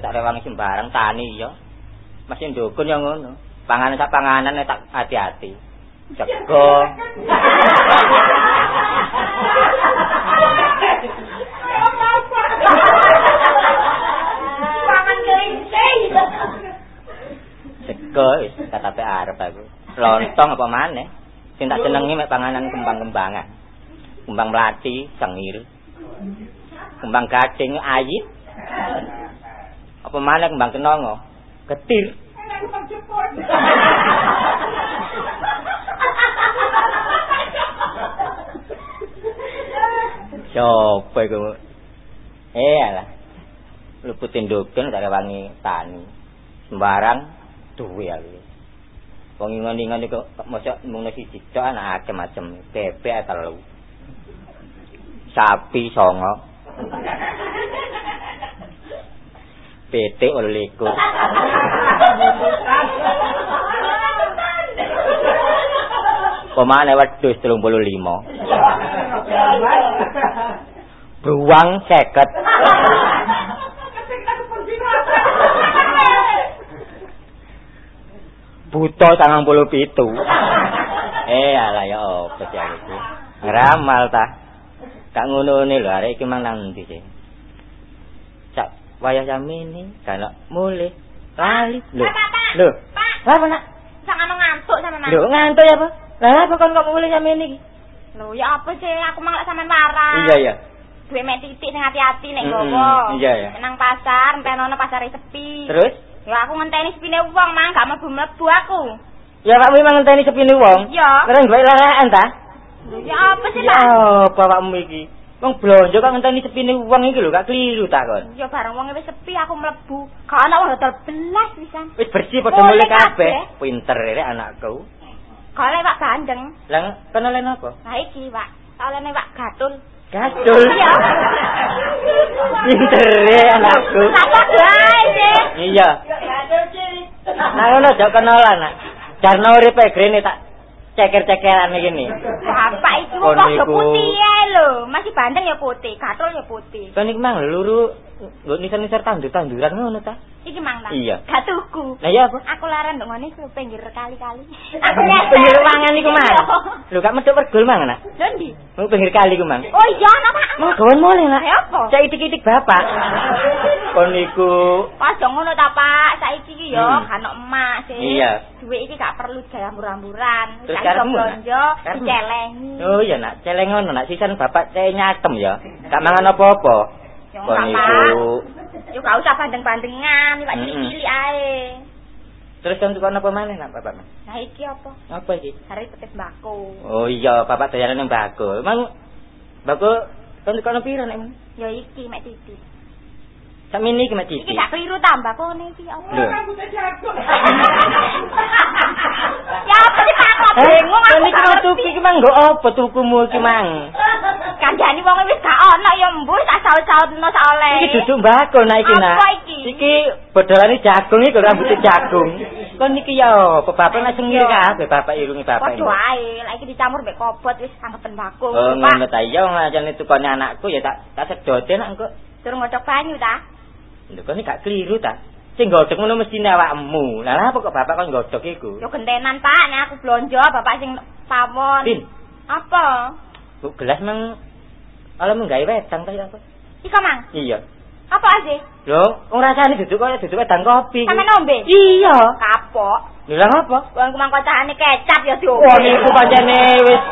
Tak rewangi sembarang tani ya. Masih dukun ya ngono. Panganan sak panganan tak hati-hati. Kelinci. Jaga wis katape arep aku. Lontong apa maneh? Sing tak senengi mek panganan kembang-kembangan. Kembang melati, sengir. Kembang gading ayit. Apa maneh kembang kenongo? Getir. Sopo iku? Eh alah. Luputin dukun tak rewangi tani. Sembarang duwe aku. Wong ingon-ingon iku mosok mung siji tok anak macem-macem. Bebek telu. Sapi songo. Petik likur. Pemane wedhus 35. Bruwang 50. Buta 97. Eh alah ya opo sih. Ngeramal ta. Kak ngono-ngene lho arek iki mang nang ndi sih? Wayah samene kan mulih lali lho. Lho. Pak. Apa nak? Sangat ngantuk sama Mas. Lho ngantuk ya apa? Lah apa kon kok mulih samene iki? Lho ya apa sih aku malah sampean marah. Iya ya. Duwe mek titik sing hati-hati nek Mm-mm, gowo. iya, iya. Nang pasar, empenono pasare sepi. Terus? Ya aku ngenteni sepine wong mang gak mlebu-mlebu aku. Ya Pak memang ngenteni sepine wong. Iya. Keren duwe larakan ta? Lho ya apa sih, Ya Pak? bapakmu iki. Wong blonjo kok ngenteni sepine wong iki lho gak keliru ta kon. Ya bareng wong wis sepi aku mlebu. Gak ana wong dodol belas pisan. Wis bersih padha Mulih kabeh. Pinter rek anakku. Gak oleh Pak Bandeng. Lah kono len apa? Nah iki, Pak. Oleh Pak Gatul. Gadul. Iya. [laughs] Pinter rek anakku. Apa gawe sih? Iya. Nah ngono jok kenalan nak. Jarno uripe grene tak ceker-cekeran iki ni. Bapak kok niku- putih ya lho. Masih bandeng ya putih, gatul ya putih. Kon iki mang luru nggo nisar-nisar tandur-tanduran ngono ta? Iki mang tak. Iya. Gak tuku. Lah iya apa? Aku laren ndok ngene ku pinggir kali-kali. Pinggir ruangan iku mang. Lho gak medhok pergul mang nak. Lho ndi? Mau pinggir kali ku mang. Oh iya ana Pak. Mau gawan mulai nak. Ya apa? Cak itik-itik bapak. [laughs] Kon niku Pas ngono ta Pak, saiki iki yo Hmm. kan emak sih. Iya. Duit iki gak perlu jambur-amburan. Terus Saiki karepmu, Nak? blonjo, dicelengi. Oh iya nak, celeng ngono nak sisan bapak cek nyatem ya. Gak mangan apa-apa. Yo Kon gak niku Pak. Yo gak usah bandeng-bandengan, lek Mm-mm. cilik-cilik ae. terus kon tukon apa maneh nak bapak? Nah iki apa? Apa iki? Hari petis bako. Oh iya, bapak dayanan yang bagus. Emang bagus kon tukon piro nek? Ya iki mek titik. Sak mini ki mek Iki gak keliru tambah kok iki apa? Lho. ya apa sih Pak? Kok Eh, bingung aku iki mau ngerti. tuku iki mang nggo apa tukumu iki mang? Kandhani wong wis gak ono ya mbus tak saut-sautno sak oleh. Iki duduk mbako nak iki nak. Apa iki? Iki bodolane jagung iki rambut jagung. Kon iki ya apa bapak nak sengir kabeh bapak irungi bapak. Padha ae, lek iki dicampur mbek kobot wis anggepen bakung. Oh ngono ta iya wong ajane tukone anakku ya tak tak sedote nak engko. Suruh ngocok banyu ta? Lho kon iki gak keliru ta. Sing godhog ngono mesti awakmu. Lah apa kok bapak kon godhog iku? Yo gentenan Pak, nek aku blonjo bapak sing pawon. Din, Apa? bu gelas mang kalau menggawe wedang ta apa? Ika mang. Iya. Apa sih? Lho, wong rasane duduk kaya duduk wedang kopi. Sampe nombe? Iya. Kapok. Lha apa? Wong kumang kocahane kecap ya diombe. Wah niku pancene wis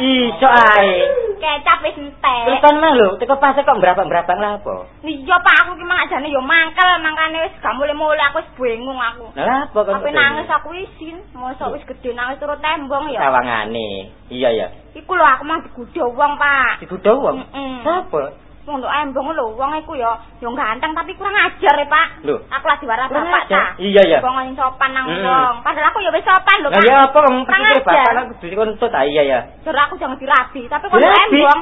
iso ae. Kecap wis entek. Terus kan mang lho, teko pas kok berapa-berapa lah apa? Iya Pak, aku ki mang ajane yo mangkel, mangkane wis gak mulai-mulai aku wis bingung aku. Lah lha apa kon? Aku nangis aku isin, mosok wis gede nangis turut tembong ya. sawangane. Iya ya. Iku lho aku mang digudho wong, Pak. Digudho wong. Mm-mm. Sapa? Wong nduk embong lho, wong iku ya yo ganteng tapi kurang ajar ya, Pak. Lho. Aku lagi waras bapak ta. Iya, iya. Wong sing sopan nang wong. Padahal aku ya wis sopan lho, Lah ya apa kamu Kurang pikir bapak nak kudu kontut ah iya ya. Jur aku jangan dirabi, tapi kok embong.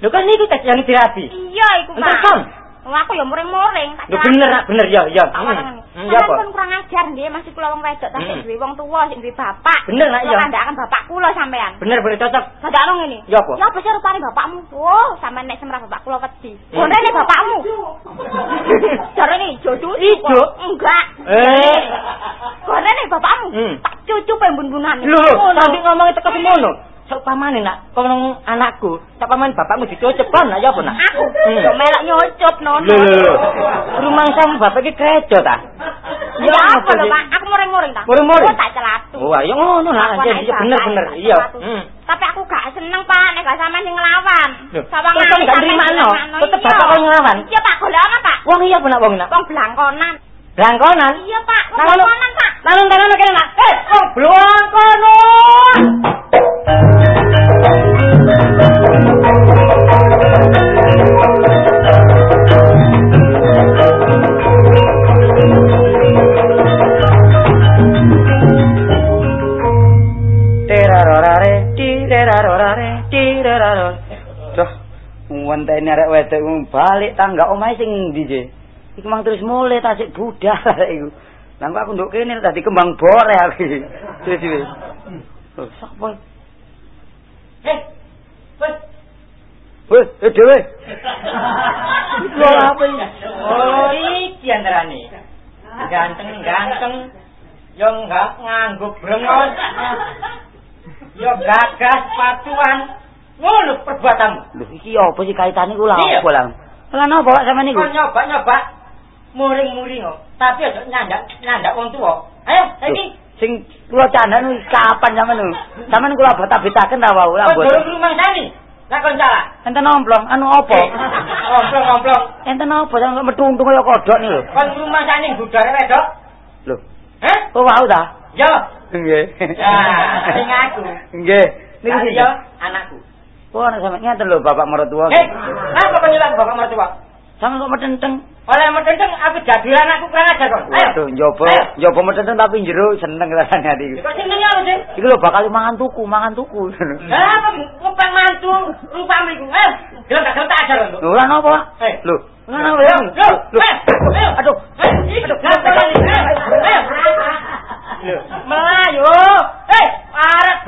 Lho kan niku tes yang dirabi. Iya iku, Pak. Wah, aku ya muring-muring. tak Lho bener, bener ya, ya. Warang. Hmm, Ya apa? pun kurang ajar nggih, masih kula wong wedok tapi Hmm. duwe wong tuwa sing duwe bapak. Bener, Nak, ya. kandhakan bapak kula sampean. Bener, bener cocok. Dadakno ngene. Ya apa? Ya apa sih rupane bapakmu? Oh, sampean nek semrah bapak kula wedi. Hmm. Gondene bapakmu. Jarene ijo cucu. Ijo? Enggak. Eh. Gondene bapakmu. Hmm. Tak cucu pembun-bunan. Lho, sampe ngomong itu Saupamane nak, kono anakku, saupamane bapakmu dicocok nak ya apa nak? Aku Hmm. yo melok nyucup nono. Lho, lho, lho. Rumah sama bapak iki kredo ta? Ya apa lho, Pak? Aku muring-muring ta. Muring-muring? Oh, tak celatu. Oh, ayo ngono lah, Aku iya, anak iya, bener bapak, bener, tak iya. celatu. Hmm. Tapi aku gak seneng, Pak, nek gak sampean sing nglawan. Sawang kok gak nerima, no? Tetep bapak kok nglawan? Iya, Pak, golongan, Pak. Wong iya apa nak wong nak? Wong blangkonan. Blangkonan. Iya, Pak, blangkonan, Pak. Nanun tangan kene nak. Eh, oh, blangkonan. Wenteni arek wedok balik tangga omahe sing ndi, Je? Iku mang terus mulai tasik budal [laughs] arek iku. Lah aku nduk kene tadi kembang boreh aku. [laughs] Wis wis. Sapa? Eh, wes. Eh dhewe. Lho apa iki? Oh, iki antarane. Ganteng-ganteng. Yo enggak nganggo brengos. Yo gagas patuan. Ngono perbuatanmu. Lho, iki apa sih kaitane ku lha Iya. apa lah? Lah napa Pak sampean niku? Kok nyoba-nyoba muring-muring kok. Tapi aja nyandak nyandak wong tuwa. Ayo, saiki. Sing kula candhan iki kapan sampean niku? Sampean kula beta-betaken ta wau lah Kok bos. durung rumah sani. Lah kon salah. Enten omplong, anu apa? [laughs] Omplong-omplong. Enten apa sampe metu-untung kaya kodok niku lho. Kon rumah sani budare wedok. Lho, Heh? kok wau ta? Yo. Nggih. Sing aku. Nggih. Niku yo anakku. Oh, ana sampe ngeten lho bapak mertua. Eh, apa kok nyelak bapak mertua? Sampe kok metenteng. Oleh metenteng aku jadi anakku kurang ajar kon. Ayo. Waduh, njobo, Ayo. njobo metenteng tapi jero seneng rasane ati. Kok seneng aku sih? Iku lho bakal mangan tuku, mangan tuku. Lah apa ngupang mantu rupamu iku? Eh, gelem gak tak ajar kon. Lho, apa, Pak? Eh. Lho, apa Lho, ya? lho, eh, ayo. Aduh. Eh, aduh. Eh, eh. Melayu. Eh, arek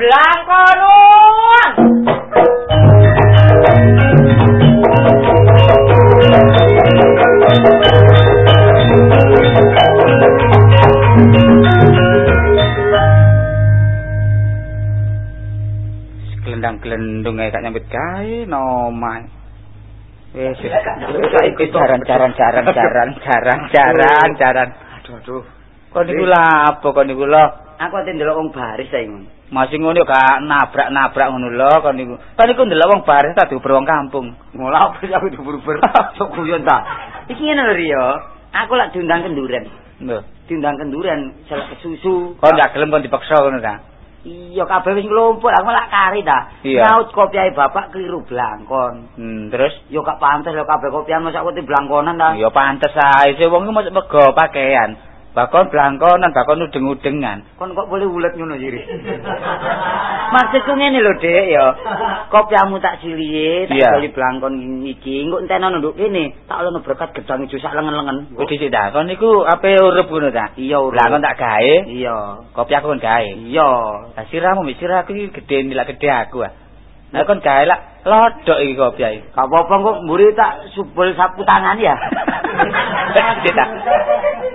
blangkonun. Gelendang-gelendung ae gak nyambut gawe nomah. Wis saiki jaran-jaran jaran-jaran [laughs] jaran-jaran jaran. Aduh, aduh. Kok niku lha apa kok niku lho? Aku ate ndelok wong baris saiki ngono. Masih ngono yo gak nabrak-nabrak ngono lho kok niku. Kan niku ndelok wong baris tak diuber wong kampung. Ngolah apa aku diburu-buru. [laughs] Sok guyon ta. Iki ngene lho Rio. Aku lak diundang kenduren. Lho, Diundang kenduren selek susu. kok ndak gelem kon dipaksa ngono ta? Iya kabeh wis nglumpuk aku lak kari ta. Iya. Nyaut kopiahe bapak keliru blangkon. Hmm, terus Yo gak pantes lho kabeh kopian masa kote blangkonan ta. ya pantes ae wong iki mosok mego pakaian. Bakon blangkonan, bakon udeng-udengan. Kon kok boleh ulet ngono siri. [laughs] Maksudku ngene lho, Dek, ya. Kopiamu tak silihe, tak Iya. beli blangkon iki. Engko enteno nduk kene, tak ono berkat gedang ijo sak lengen-lengen. Kok dhisik ta? Kon niku ape urip ngono ta? Iya, urip. Lah kon tak gawe. Iya. Kopi aku kon gawe. Iya. Lah siramu mbek siraku iki gedhe nilak gedhe aku ah. Lah kon gawe lak lodok iki kopi ae. Gak apa-apa kok mburi tak subul sapu tangan ya. [laughs]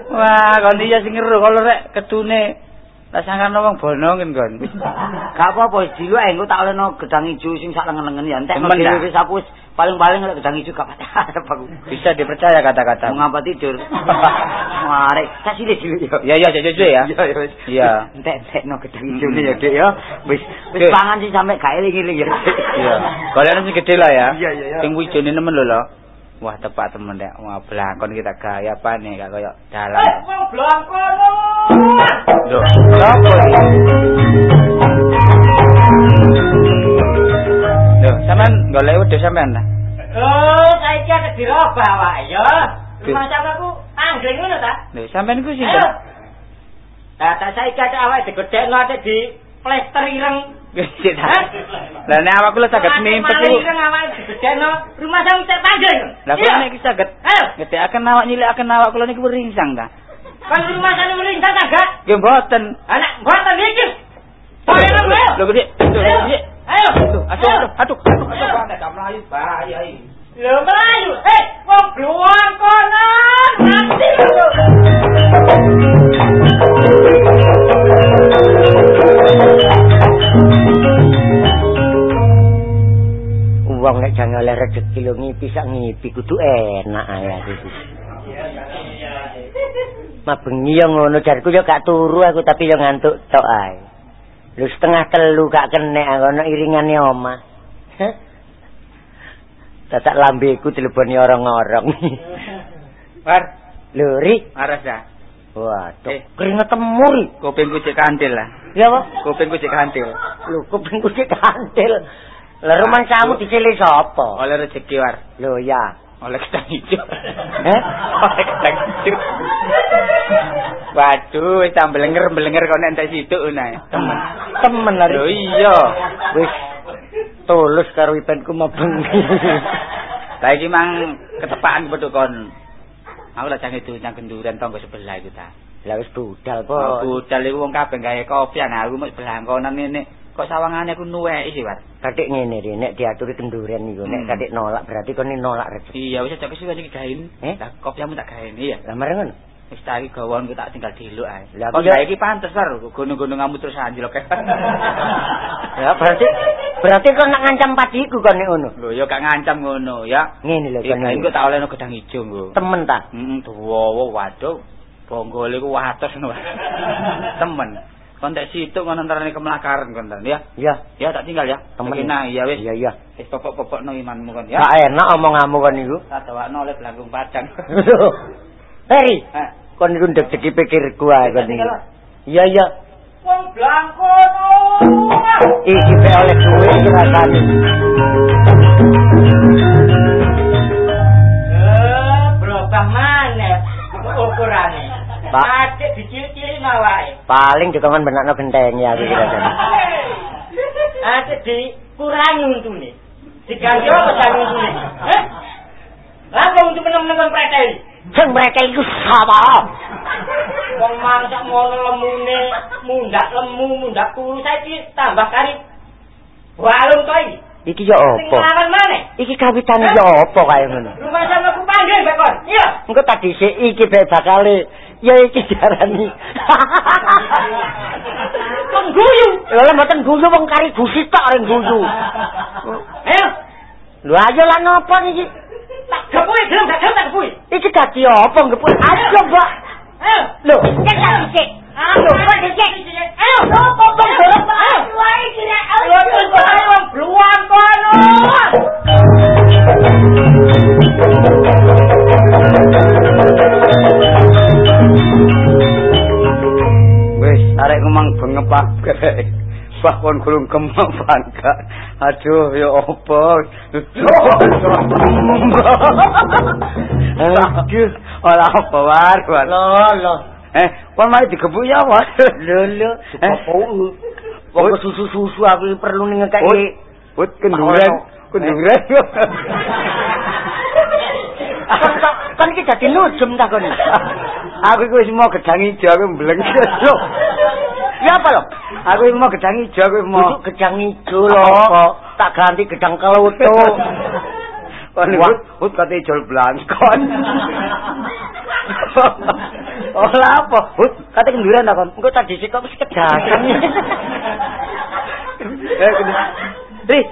Wah, kon iya sing ngeru kalau rek kedune tak sangkane wong bonongin kon. [laughs] Gak apa-apa, dulu ae engko tak olehno gedang ijo sing sak lengen-lengen ya. Entek dhewe dah. wis wis paling-paling lek gedang ijo gak patah aku. Bisa dipercaya kata-kata. Ngapa tidur? [laughs] Marek, tak sile dulu ya. Ya ya jujur ya. Iya, iya, wis. Iya. Entek-entekno gedang ijone ya, Dik ya. Wis wis pangan sih sampe gak eling-eling ya. Iya. Kalian sing gede lah ya. Iya, iya, iya. Sing wijone nemen lho lho. Wah, tepak temen nek. Wah, blangkon kita gaya apa nih gak koyo dalan. Eh, wong blangkonun. Lho, sapa iki? Lho, sampean golek wedhus sampean ta? Oh, saiki ada dirobah wae ya. Di- Masa aku angling ngono ta? Lho, sampean iku Ayo. sinten? Lah tak saiki ada awake digedhekno ate di plester ireng. Lah nek awakku lek saged mimpet iku. dibedekno rumah sang cek panggil. Lah kula nek iki saged Ayo, ngedekaken awak nyilikaken awak kula niki ringsang ta. kan rumah sana melintang agak. Nggih mboten. Anak mboten iki. Ayo, ayo. Lho gede. Ayo. Ayo. Aduh, aduh, aduh, aduh, aduh, nek gak mlayu bahaya iki. Lho melayu. Eh, wong bluang konon. Mati lho. Rezeki lho ngipi sak ngipi kudu enak iki. Mabengi yo ngono jarku yo gak turu aku tapi yo ngantuk tok ae. Lho setengah telu gak aku ana iringane omah. Heh. Tatak lambeku teleponi orang-orang. [laughs] War, Lho ri, aras ya. waduh, Eh. keringet temur. Kupingku cek kantil lah. Ya apa? Kupingku cek kantil. Lho kupingku sik kantil. Lah rumah kamu dicilih sapa? Oleh rezeki war. Lho ya. Oleh kacang hijau. Eh? Oleh kacang hijau. Waduh, wis tak belenger-belenger kok nek entek situ nae. Temen. Temen lho. Lho iya. Wis tulus karo ipenku mabengi. [laughs] Lah iki mang ketepaan peduk kon. Aku lak jange dunyang genduren tangga sebelah iku ta. Lah wis budal Oh, kok. budal iku wong kabeh gawe kopi ana aku mek belangkonan ngene. Kok sawangane aku nuweki sih, War. Katik ngene ri, nek diaturi kenduren niku, nek Hmm. katik nolak berarti kon nolak rezeki. Iya, wis aja kesuwen iki gawe. Eh? Lah kopiamu tak gawe iya. Lah mareng ngono. Wis tak iki gawon ku tak tinggal diluk ae. Lah, Kok iki pantes, War. Gunung-gunung terus anjlok. Ya [laughs] berarti berarti kon nak ngancam padiku kon nek ngono. Lho ya gak ngancam ngono ya. Ngene lho kon. engko tak olehno gedang ijo nggo. Temen ta. Heeh, dawa waduh. Bonggol iku wates ngono. [laughs] Temen. Kon tak situ ngono antarane kemlakaran kon ta, ya. Ya, Ya tak tinggal ya. temen. Nah, iya wis. Iya iya. Wis popok-popokno imanmu kon ya. Gak enak omonganmu kon niku. Tak dawakno oleh belanggung padang. [laughs] Hei, Eh, kon niku ndek ceki pikirku ae kon niku. tinggal, Iya iya. Wong blangkono. Iki pe oleh duwe iki rasane. Eh, berubah maneh ukurane. Pak. Adik dicil-cili mawake. Paling dikon benakno genteng ya aku kira jane. Adik dikurangi untune. Diganti apa jangan untune? Eh? Lah kok untuk meneng-meneng kon preteli? Sing mereka iku sapa? Wong mangsak ngono lemune, mundak lemu, mundak kuru saiki tambah kari walung to iki. Iki yo apa? Iki kawitane yo apa kaya ngono? Rumah sama ku panggil bekon. Iya. Engko tak dhisik iki bae bakale ya iki diarani. [laughs] Pengguyu. Lha lha mboten guyu wong kari gusi tok ring guyu. Ayo, Lho ayo lan apa iki? tak gepui gelem gak gelem tak gepui. Iki dadi apa ngepuk? Ayo, Mbak. Ayo. Lho, Cek tak dicek. Ayo, kok dicek? Ayo, apa kok gelem ayo. Wae kira Ayo, ayo, bluang kono. Wis, arekku mang bengepak. [laughs] Wah kon gulung kemang bangga. Aduh ya apa? [laughs] Aduh, ora apa war, war. Lho, lho. Eh, kon mari digebuk ya, war. Lho, lho. Eh? Wong Wong susu-susu aku perlu ngekeki. Wut kenduren, kenduren. Kan kan iki dadi nujem ta kon. Aku iku wis mau gedang ijo aku mbleng. [laughs] Ya apa lho? Aku mau gedang ijo aku mau. Duduk gedang ijo lho. Tak ganti gedang kelutu. Kon [laughs] Wah. wut wut kate ijol blangkon. [laughs] Ora apa? Hut, kate kenduran ta kon. Engko tak dhisik kok wis kedagan. [laughs] Eh,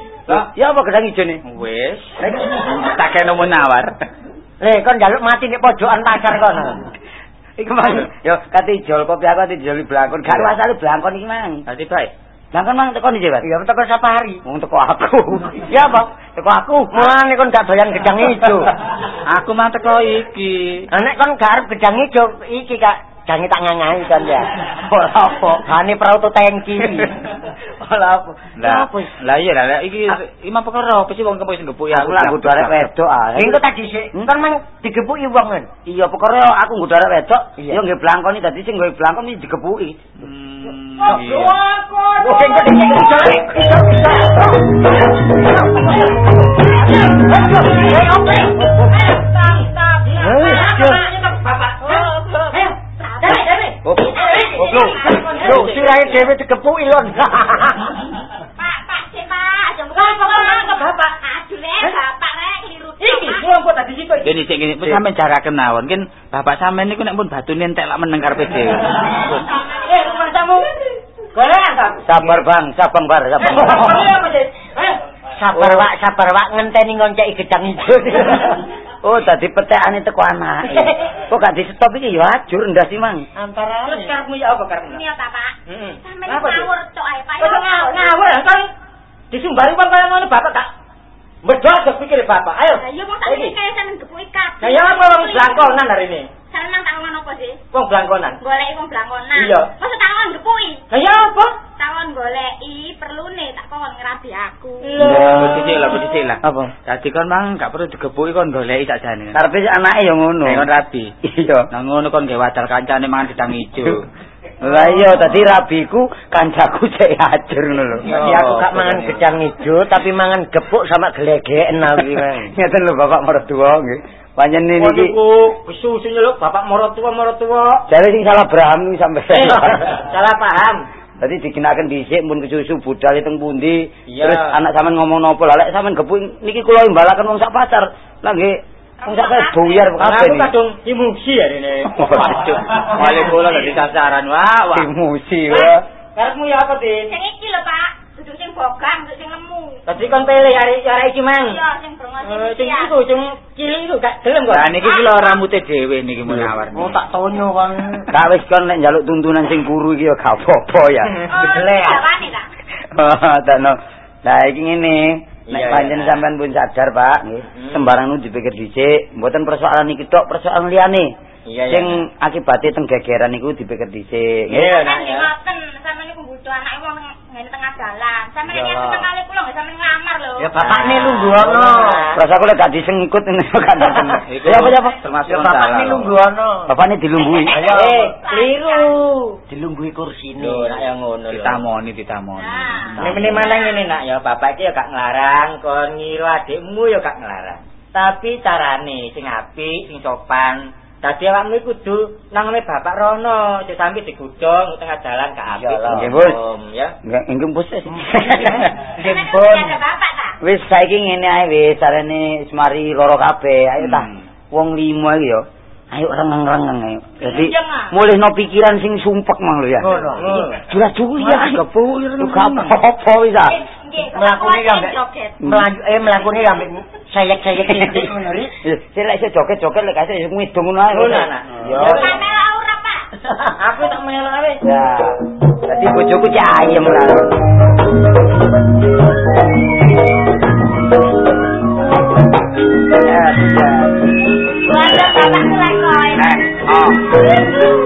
ya apa gedang ijo nih? Wis. Tak kene menawar. Le, kon njaluk mati nek pojokan pasar kon. Iku mang yo kate ijol kopi aku kate ijol blangkon. Gak Iya. asale blangkon iki mang. Dadi bae. Lah kon mang teko ndi, Pak? Ya teko safari. Wong teko aku. [laughs] Ya, Bang. Teko aku. Mulane kon gak doyan gedang [laughs] ijo. Aku mang teko iki. Nek kon gak arep gedang ijo, iki Kak jange tak ngangai kan ya. [laughs] Ora apa, gane prauto tangki. Ora apa. Lah, lah iya lah iki iki mah perkara apa sih wong kempes ngepuk ya Aku lak nggodho arek wedok ah. Engko tak dhisik. Kan mang digepuki wong kan. Iya perkara aku nggodho arek wedok, ya nggih blangkoni dadi sing nggawe blangkon iki digepuki. Hmm, Oh, oh, lho, lho, sirahe dhewe digepuki lho. Pak, Pak, sik Pak, aja Bapak. Aduh, Bapak rek keliru. Iki kelompok tadi sik kok. Sik sampean jaraken mawon. Bapak sampean niku nek pun batune entek lak meneng karepe dhewe. Eh, rumah tamu. Gorengan ta? Sabar, Bang. Sabar, Bar. Sabar. Sabar, Pak. Sabar, Pak. Ngenteni ngonceki gedang ijo. Oh, tadi petekane teko anake. [laughs] Kok gak di stop iki ya ajur ndas sih, Mang. Antara Terus karepmu ya apa karepmu? Ini ta, Pak? Heeh. Sampeyan Apa, ngawur tok ae, Pak. Kok ngawur kan disumbari wong kaya ngono bapak tak Medho aja pikir bapak. Ayo. Lah iya mong tak Iki. kaya sampeyan gepuki kabeh. Lah ya apa wong blangkonan hari ini? Sampeyan tak ngomong apa sih? Wong blangkonan. Goleki wong blangkonan. Iya. Masa tak ngomong gepuki? Lah ya apa? Takon goleki perlune tak kon ngerabi aku. Lah, dhisik lah, dhisik lah. Apa? Dadi kon mang gak perlu digepuki kon goleki sakjane. Karepe anake ya ngono. Nek kon rabi. Iya. Nah ngono kon gawe wadal kancane mangan gedang ijo. [laughs] Lah iya tadi rabiku kancaku [laughs] sik ajur ngono lho. Jadi aku gak mangan gedang ijo tapi mangan gepuk sama gelegeken aku. [laughs] Ngeten lho Bapak mertua nggih. Panjen niki susunya lho bapak moro tua moro tua. jare sing salah Brahmi sampe. Eh, [laughs] salah paham. Tadi dikenaken dhisik mun kesusu budal teng pundi. Terus anak sampean ngomong nopo lah lek sampean gepuk niki kula imbalaken wong sak pacar. Lah nggih wong sak buyar kabeh Aku kadung emosi ya ini. [laughs] Waduh, wale kula dadi sasaran wah wah. Emosi wah. Karepmu ya apa, Din? Sing iki lho, Pak. Duduk sing bogang, duduk sing lemu. Tadi kon pilih hari iki mang. Iya, sing brengos Eh, sing iki. iku sing cilik iku gak gelem kok. Lah niki kula rambute dhewe niki mun awar. Oh tak tonyo kon. Gak wis kon nek njaluk tuntunan sing kuru iki ya gak apa-apa ya. Oh, Gedele ya. jawane ta? Takno. Lah iki ngene, nek iya. sampean pun sadar, Pak, nggih. Hmm. Sembarang nu dipikir dhisik, mboten persoalan iki tok, persoalan liyane. Iya, iya. Sing akibate teng gegeran niku dipikir dhisik, nggih. Iya, Kan nak nggih ya. ngoten, sampeyan niku butuh anak wong ngene tengah dalan. Sampeyan Iya. yang seneng kali kula nggih sampeyan ngamar lho. Ya bapakne lungguh ono. Terus aku lek gak disengkut ngene kan. [laughs] Iku Ya apa ya apa? Termasuk Ya bapakne salah. lungguh ono. Bapakne dilunggui. [laughs] Ayo. Eh, keliru. Dilungguhi kursine. Lho, nak ya ngono lho. Ditamoni, ditamoni. Nah. Ini meneh mana ngene nak ya bapak iki ya gak nglarang, kon ngiru adikmu ya gak nglarang. Tapi carane sing apik, sing sopan. Dadi awakmu iku kudu nang ngene bapak rono, aja sampe digudhong tengah jalan gak apik. Iyalah. Nggih, Bos. Ya. Enggak enggak bos. Ada bapak ta? Wis saiki ngene ae wis carane semari loro kabeh. Ayo ta. Hmm. Wong limo iki yo. Ayo rengeng-rengeng ayo. Dadi mulihno pikiran sing sumpek mang lho ya. Ngono. Jelas dulu ya. Kepulir Lu gak apa-apa wis ah. Nggih, Mlakune ambek joget. Melanju eh mlakune ambek sayek-sayek [laughs] ngono ri. Sik lek iso joget-joget lek kasih iso ngidung ngono ae. Ngono. Yo. Ora, Pak. [laughs] Aku tak melok ae. Ya. Dadi bojoku cek ayem lah. Ya, ya. Wanda bapak selekoi. Eh, oh.